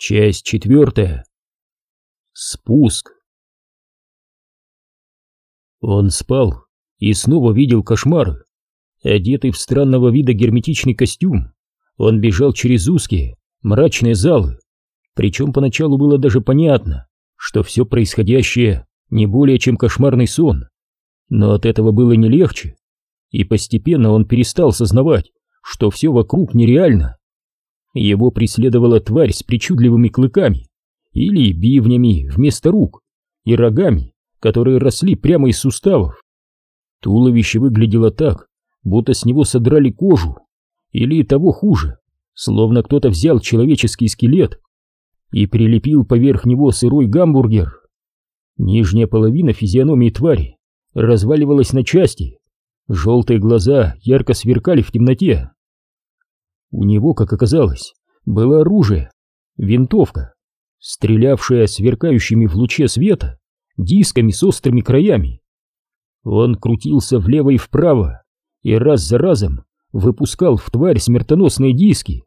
Часть четвертая. Спуск. Он спал и снова видел кошмары. Одетый в странного вида герметичный костюм, он бежал через узкие, мрачные залы. Причем поначалу было даже понятно, что все происходящее не более чем кошмарный сон. Но от этого было не легче, и постепенно он перестал сознавать, что все вокруг нереально. Его преследовала тварь с причудливыми клыками или бивнями вместо рук и рогами, которые росли прямо из суставов. Туловище выглядело так, будто с него содрали кожу, или того хуже, словно кто-то взял человеческий скелет и прилепил поверх него сырой гамбургер. Нижняя половина физиономии твари разваливалась на части, желтые глаза ярко сверкали в темноте. У него, как оказалось, было оружие, винтовка, стрелявшая сверкающими в луче света дисками с острыми краями. Он крутился влево и вправо и раз за разом выпускал в тварь смертоносные диски.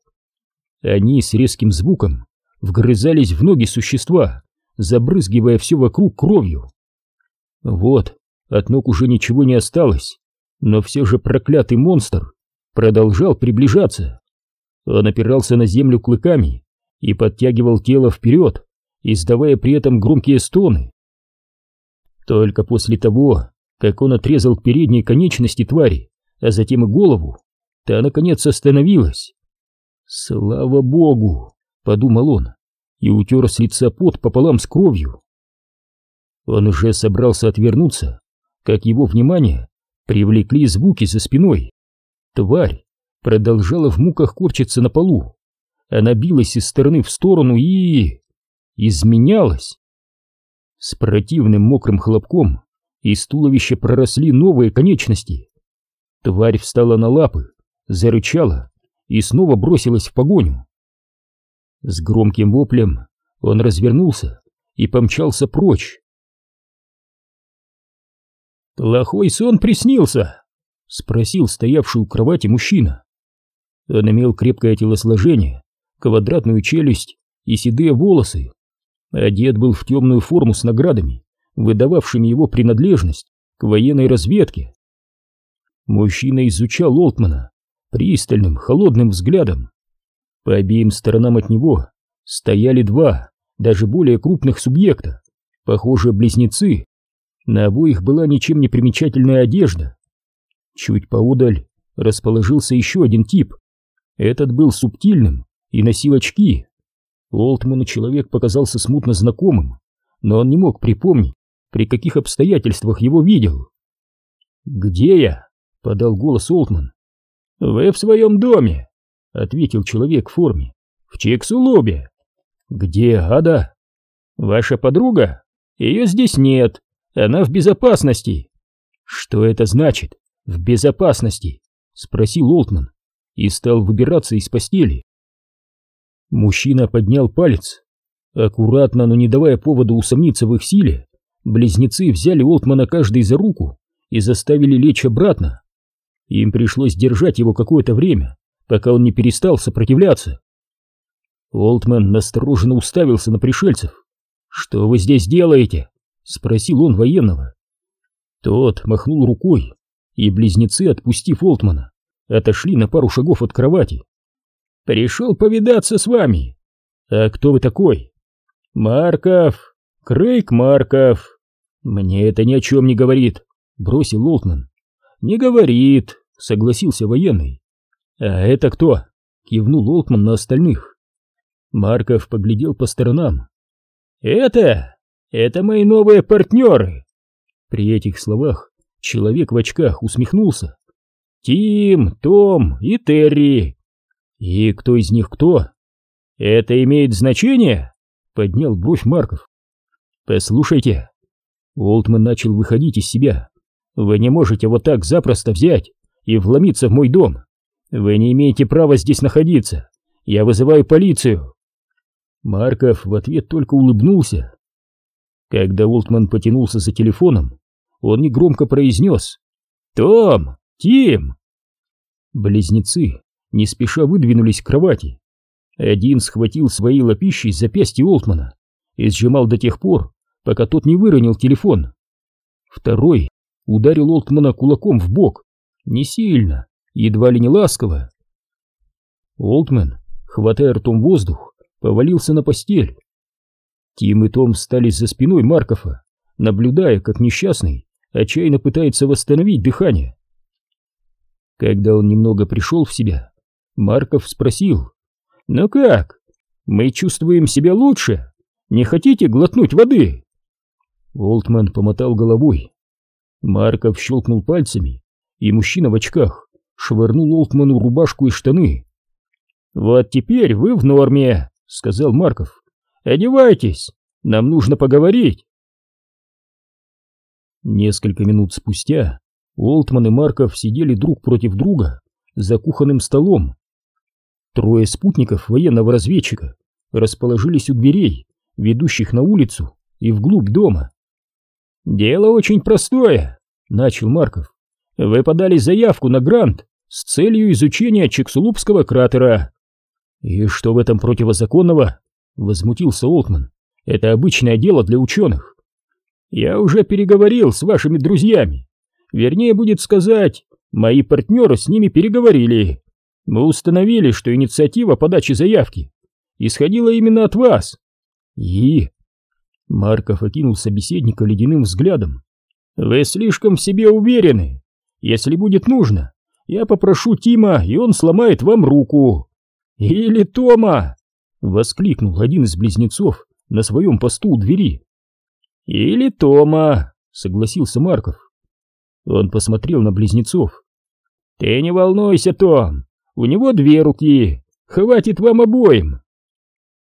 Они с резким звуком вгрызались в ноги существа, забрызгивая все вокруг кровью. Вот, от ног уже ничего не осталось, но все же проклятый монстр продолжал приближаться. Он опирался на землю клыками и подтягивал тело вперед, издавая при этом громкие стоны. Только после того, как он отрезал передние конечности твари, а затем и голову, та наконец остановилась. «Слава богу!» — подумал он и утер с лица пот пополам с кровью. Он уже собрался отвернуться, как его внимание привлекли звуки за спиной. Тварь продолжала в муках корчиться на полу. Она билась из стороны в сторону и... изменялась. С противным мокрым хлопком из туловища проросли новые конечности. Тварь встала на лапы, зарычала и снова бросилась в погоню. С громким воплем он развернулся и помчался прочь. «Плохой сон приснился?» — спросил стоявший у кровати мужчина. Он имел крепкое телосложение, квадратную челюсть и седые волосы. Одет был в темную форму с наградами, выдававшими его принадлежность к военной разведке. Мужчина изучал Олтмана пристальным, холодным взглядом. По обеим сторонам от него стояли два, даже более крупных субъекта, похожие близнецы. На обоих была ничем не примечательная одежда. Чуть поодаль расположился еще один тип, этот был субтильным и носил очки. Олтману человек показался смутно знакомым, но он не мог припомнить, при каких обстоятельствах его видел. «Где я?» — подал голос Олтман. «Вы в своем доме», — ответил человек в форме. «В Чексулубе». «Где Ада?» «Ваша подруга? Ее здесь нет. Она в безопасности». «Что это значит? В безопасности?» — спросил Олтман и стал выбираться из постели. Мужчина поднял палец. Аккуратно, но не давая повода усомниться в их силе, близнецы взяли Олтмана каждый за руку и заставили лечь обратно. Им пришлось держать его какое-то время, пока он не перестал сопротивляться. Олтман настороженно уставился на пришельцев. «Что вы здесь делаете?» — спросил он военного. Тот махнул рукой, и близнецы, отпустив Олтмана, отошли на пару шагов от кровати. «Пришел повидаться с вами». «А кто вы такой?» «Марков, Крейг Марков». «Мне это ни о чем не говорит», — бросил Олтман. «Не говорит», — согласился военный. «А это кто?» — кивнул Олтман на остальных. Марков поглядел по сторонам. «Это... это мои новые партнеры!» При этих словах человек в очках усмехнулся. Тим, Том и Терри. И кто из них кто? Это имеет значение? Поднял бровь Марков. Послушайте. Олтман начал выходить из себя. Вы не можете вот так запросто взять и вломиться в мой дом. Вы не имеете права здесь находиться. Я вызываю полицию. Марков в ответ только улыбнулся. Когда Олтман потянулся за телефоном, он негромко произнес «Том, Тим!» Близнецы не спеша выдвинулись к кровати. Один схватил своей лапищей запястье Олтмана и сжимал до тех пор, пока тот не выронил телефон. Второй ударил Олтмана кулаком в бок, не сильно, едва ли не ласково. Олтман, хватая ртом воздух, повалился на постель. Тим и Том встали за спиной Маркова, наблюдая, как несчастный отчаянно пытается восстановить дыхание. Когда он немного пришел в себя, Марков спросил, «Ну как, мы чувствуем себя лучше? Не хотите глотнуть воды?» Олтман помотал головой. Марков щелкнул пальцами, и мужчина в очках швырнул Олтману рубашку и штаны. «Вот теперь вы в норме», — сказал Марков. «Одевайтесь, нам нужно поговорить». Несколько минут спустя Олтман и Марков сидели друг против друга за кухонным столом. Трое спутников военного разведчика расположились у дверей, ведущих на улицу и вглубь дома. «Дело очень простое», — начал Марков. «Вы подали заявку на грант с целью изучения Чексулупского кратера». «И что в этом противозаконного?» — возмутился Олтман. «Это обычное дело для ученых». «Я уже переговорил с вашими друзьями. Вернее, будет сказать, мои партнеры с ними переговорили. Мы установили, что инициатива подачи заявки исходила именно от вас». «И?» Марков окинул собеседника ледяным взглядом. «Вы слишком в себе уверены. Если будет нужно, я попрошу Тима, и он сломает вам руку». «Или Тома!» — воскликнул один из близнецов на своем посту у двери. «Или Тома!» — согласился Марков. Он посмотрел на близнецов. «Ты не волнуйся, Том, у него две руки, хватит вам обоим!»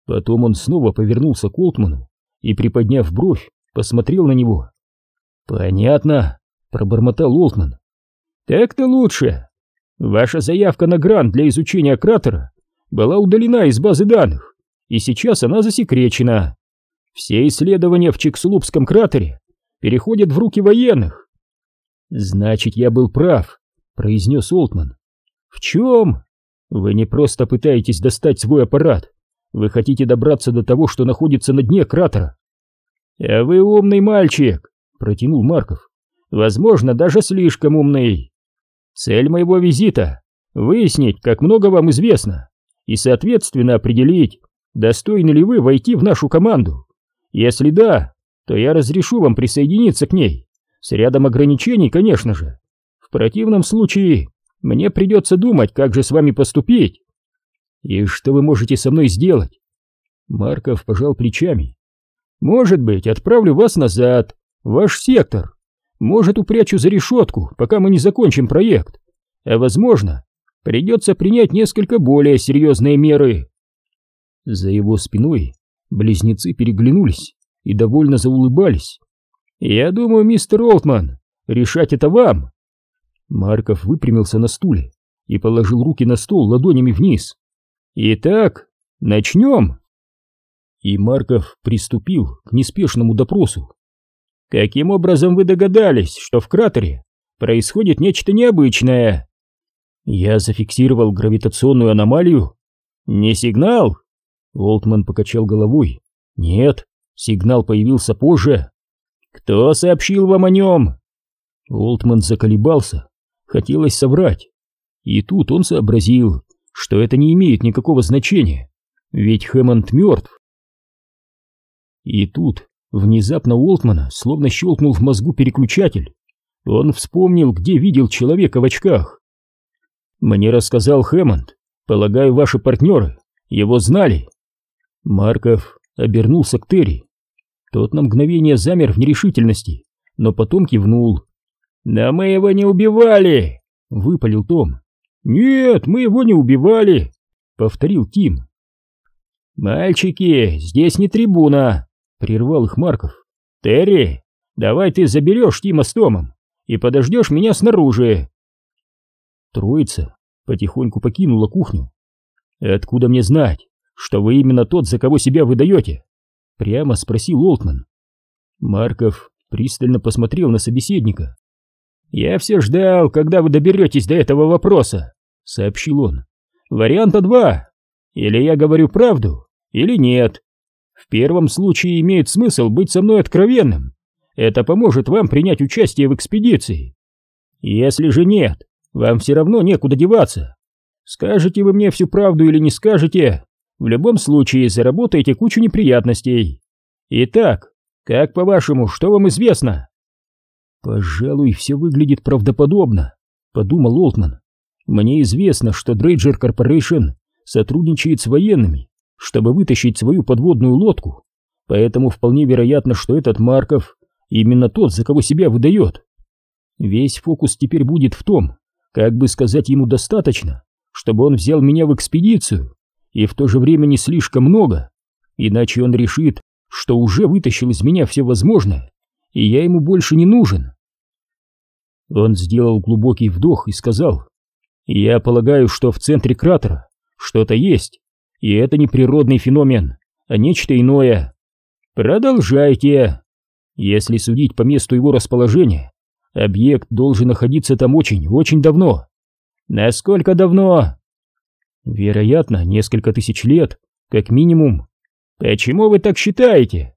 Потом он снова повернулся к Олтману и, приподняв бровь, посмотрел на него. «Понятно», — пробормотал Олтман. «Так-то лучше. Ваша заявка на грант для изучения кратера была удалена из базы данных, и сейчас она засекречена. Все исследования в Чиксулупском кратере переходят в руки военных». «Значит, я был прав», — произнес Олтман. «В чем? Вы не просто пытаетесь достать свой аппарат, вы хотите добраться до того, что находится на дне кратера. А вы умный мальчик, протянул Марков. Возможно, даже слишком умный. Цель моего визита — выяснить, как много вам известно, и, соответственно, определить, достойны ли вы войти в нашу команду. Если да, то я разрешу вам присоединиться к ней, с рядом ограничений, конечно же. В противном случае мне придется думать, как же с вами поступить. «И что вы можете со мной сделать?» Марков пожал плечами. «Может быть, отправлю вас назад, в ваш сектор. Может, упрячу за решетку, пока мы не закончим проект. А возможно, придется принять несколько более серьезные меры». За его спиной близнецы переглянулись и довольно заулыбались. «Я думаю, мистер Олтман, решать это вам!» Марков выпрямился на стуле и положил руки на стол ладонями вниз. Итак, начнем. И Марков приступил к неспешному допросу. Каким образом вы догадались, что в кратере происходит нечто необычное? Я зафиксировал гравитационную аномалию. Не сигнал? Олтман покачал головой. Нет, сигнал появился позже. Кто сообщил вам о нем? Олтман заколебался. Хотелось соврать. И тут он сообразил, что это не имеет никакого значения, ведь Хэммонд мертв. И тут внезапно Уолтмана словно щелкнул в мозгу переключатель. Он вспомнил, где видел человека в очках. «Мне рассказал Хэммонд. Полагаю, ваши партнеры его знали». Марков обернулся к Терри. Тот на мгновение замер в нерешительности, но потом кивнул. «Да мы его не убивали!» — выпалил Том. «Нет, мы его не убивали», — повторил Тим. «Мальчики, здесь не трибуна», — прервал их Марков. «Терри, давай ты заберешь Тима с Томом и подождешь меня снаружи». Троица потихоньку покинула кухню. «Откуда мне знать, что вы именно тот, за кого себя выдаете?» — прямо спросил Олтман. Марков пристально посмотрел на собеседника. «Я все ждал, когда вы доберетесь до этого вопроса», — сообщил он. «Варианта два. Или я говорю правду, или нет. В первом случае имеет смысл быть со мной откровенным. Это поможет вам принять участие в экспедиции. Если же нет, вам все равно некуда деваться. Скажете вы мне всю правду или не скажете, в любом случае заработаете кучу неприятностей. Итак, как по-вашему, что вам известно? Пожалуй, все выглядит правдоподобно, подумал Олтман. Мне известно, что Дрейджер Корпорейшн сотрудничает с военными, чтобы вытащить свою подводную лодку, поэтому вполне вероятно, что этот Марков именно тот, за кого себя выдает. Весь фокус теперь будет в том, как бы сказать ему достаточно, чтобы он взял меня в экспедицию, и в то же время не слишком много, иначе он решит, что уже вытащил из меня все возможное, и я ему больше не нужен. Он сделал глубокий вдох и сказал, «Я полагаю, что в центре кратера что-то есть, и это не природный феномен, а нечто иное. Продолжайте. Если судить по месту его расположения, объект должен находиться там очень-очень давно. Насколько давно? Вероятно, несколько тысяч лет, как минимум. Почему вы так считаете?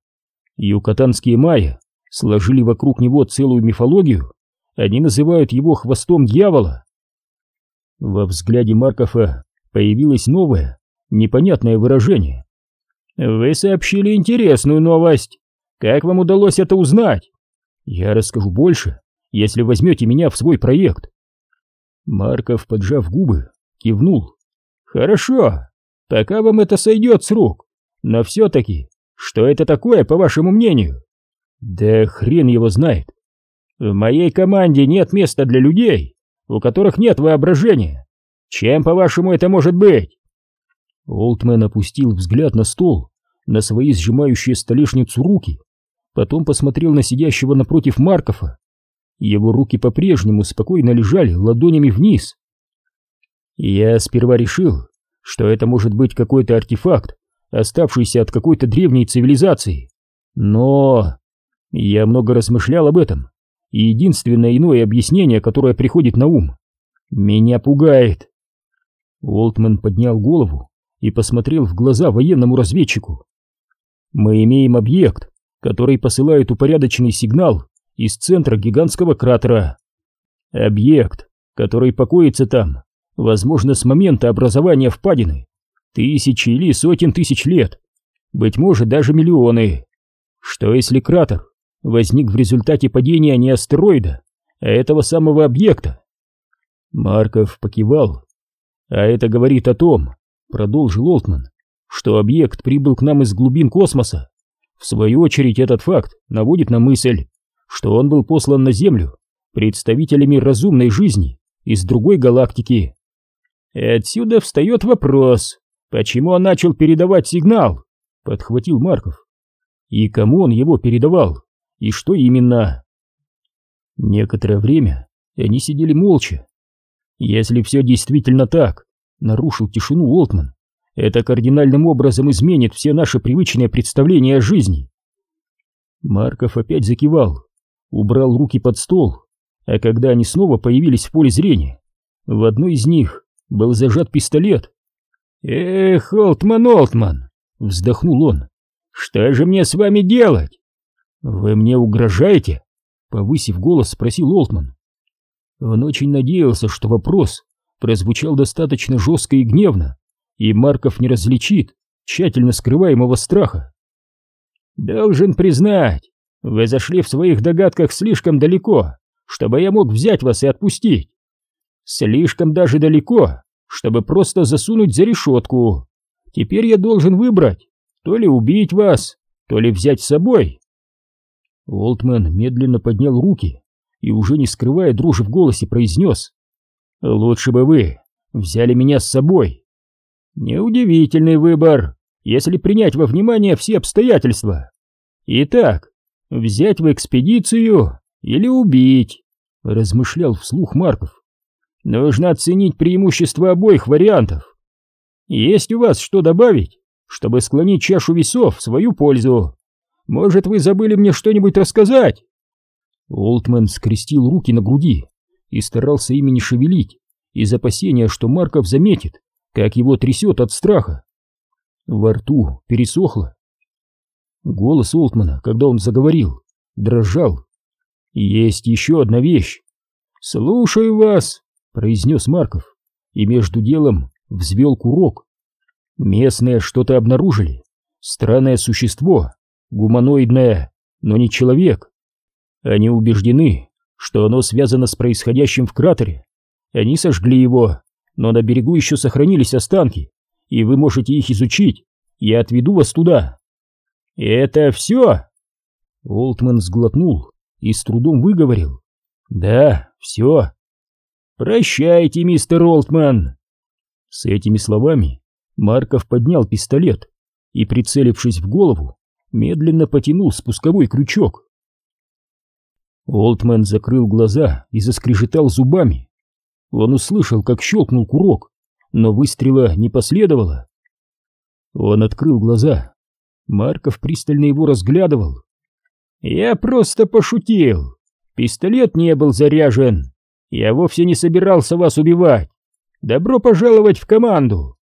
Юкатанские майя сложили вокруг него целую мифологию. Они называют его хвостом дьявола. Во взгляде Маркова появилось новое, непонятное выражение. «Вы сообщили интересную новость. Как вам удалось это узнать? Я расскажу больше, если возьмете меня в свой проект». Марков, поджав губы, кивнул. «Хорошо, пока вам это сойдет с рук. Но все-таки, что это такое, по вашему мнению?» «Да хрен его знает. В моей команде нет места для людей, у которых нет воображения. Чем, по-вашему, это может быть?» Олдмен опустил взгляд на стол, на свои сжимающие столешницу руки, потом посмотрел на сидящего напротив Маркова. Его руки по-прежнему спокойно лежали ладонями вниз. Я сперва решил, что это может быть какой-то артефакт, оставшийся от какой-то древней цивилизации. Но я много размышлял об этом, и единственное иное объяснение, которое приходит на ум, меня пугает. Уолтман поднял голову и посмотрел в глаза военному разведчику. «Мы имеем объект, который посылает упорядоченный сигнал из центра гигантского кратера. Объект, который покоится там, возможно, с момента образования впадины, тысячи или сотен тысяч лет, быть может, даже миллионы. Что если кратер возник в результате падения не астероида, а этого самого объекта?» Марков покивал а это говорит о том, продолжил Олтман, что объект прибыл к нам из глубин космоса. В свою очередь этот факт наводит на мысль, что он был послан на Землю представителями разумной жизни из другой галактики. И отсюда встает вопрос, почему он начал передавать сигнал, подхватил Марков. И кому он его передавал, и что именно? Некоторое время они сидели молча, если все действительно так, нарушил тишину Уолтман, это кардинальным образом изменит все наши привычные представления о жизни. Марков опять закивал, убрал руки под стол, а когда они снова появились в поле зрения, в одной из них был зажат пистолет. «Эх, Олтман, Олтман!» — вздохнул он. «Что же мне с вами делать?» «Вы мне угрожаете?» — повысив голос, спросил Олтман. Он очень надеялся, что вопрос прозвучал достаточно жестко и гневно, и Марков не различит тщательно скрываемого страха. «Должен признать, вы зашли в своих догадках слишком далеко, чтобы я мог взять вас и отпустить. Слишком даже далеко, чтобы просто засунуть за решетку. Теперь я должен выбрать, то ли убить вас, то ли взять с собой». Олтман медленно поднял руки, и уже не скрывая дрожи в голосе произнес «Лучше бы вы взяли меня с собой». Неудивительный выбор, если принять во внимание все обстоятельства. Итак, взять в экспедицию или убить, размышлял вслух Марков. Нужно оценить преимущества обоих вариантов. Есть у вас что добавить, чтобы склонить чашу весов в свою пользу? Может, вы забыли мне что-нибудь рассказать? Олтман скрестил руки на груди и старался ими не шевелить, из опасения, что Марков заметит, как его трясет от страха. Во рту пересохло. Голос Олтмана, когда он заговорил, дрожал. «Есть еще одна вещь». «Слушаю вас», — произнес Марков, и между делом взвел курок. «Местные что-то обнаружили. Странное существо, гуманоидное, но не человек. Они убеждены, что оно связано с происходящим в кратере. Они сожгли его, но на берегу еще сохранились останки, и вы можете их изучить. Я отведу вас туда». «Это все?» Олтман сглотнул и с трудом выговорил. «Да, все. Прощайте, мистер Олтман!» С этими словами Марков поднял пистолет и, прицелившись в голову, медленно потянул спусковой крючок. Олтман закрыл глаза и заскрежетал зубами. Он услышал, как щелкнул курок, но выстрела не последовало. Он открыл глаза. Марков пристально его разглядывал. «Я просто пошутил. Пистолет не был заряжен. Я вовсе не собирался вас убивать. Добро пожаловать в команду!»